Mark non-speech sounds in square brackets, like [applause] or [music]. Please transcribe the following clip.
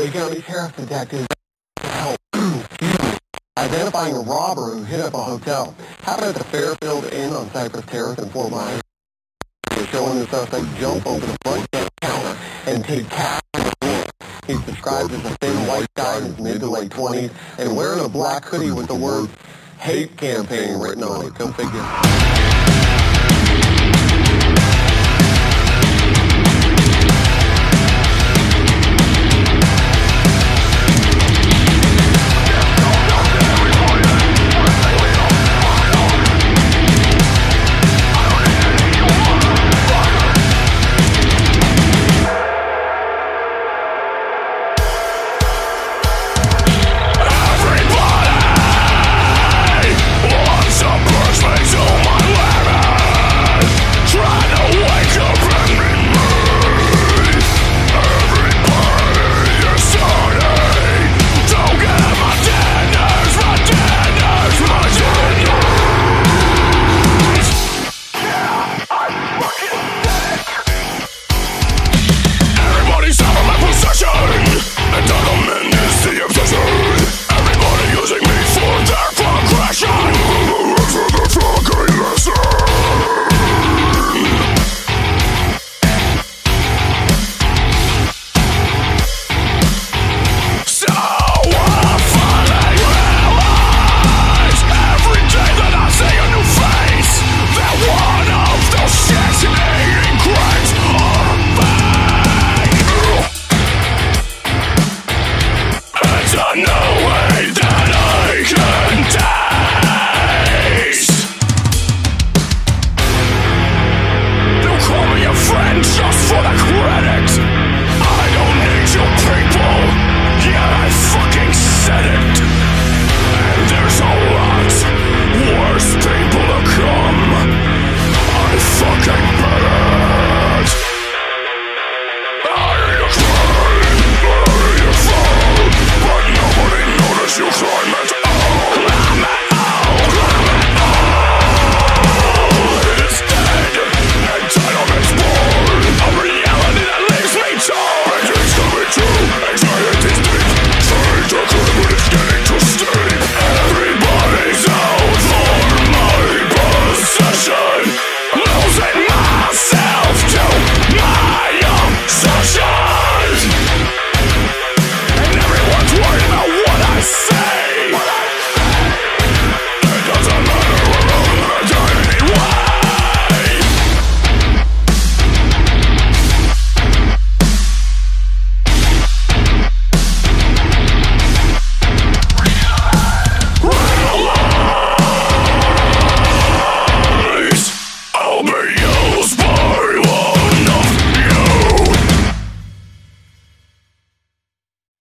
Lee County Sheriff's detectives help [clears throat] identifying a robber who hit up a hotel. Happened at the Fairfield Inn on Cypress Terrace in Fort Myers. They're showing the suspect jump over the front counter and take cash from the floor. He's described as a thin white guy in his mid to late 20s and wearing a black hoodie with the word hate campaign written on it. Go figure.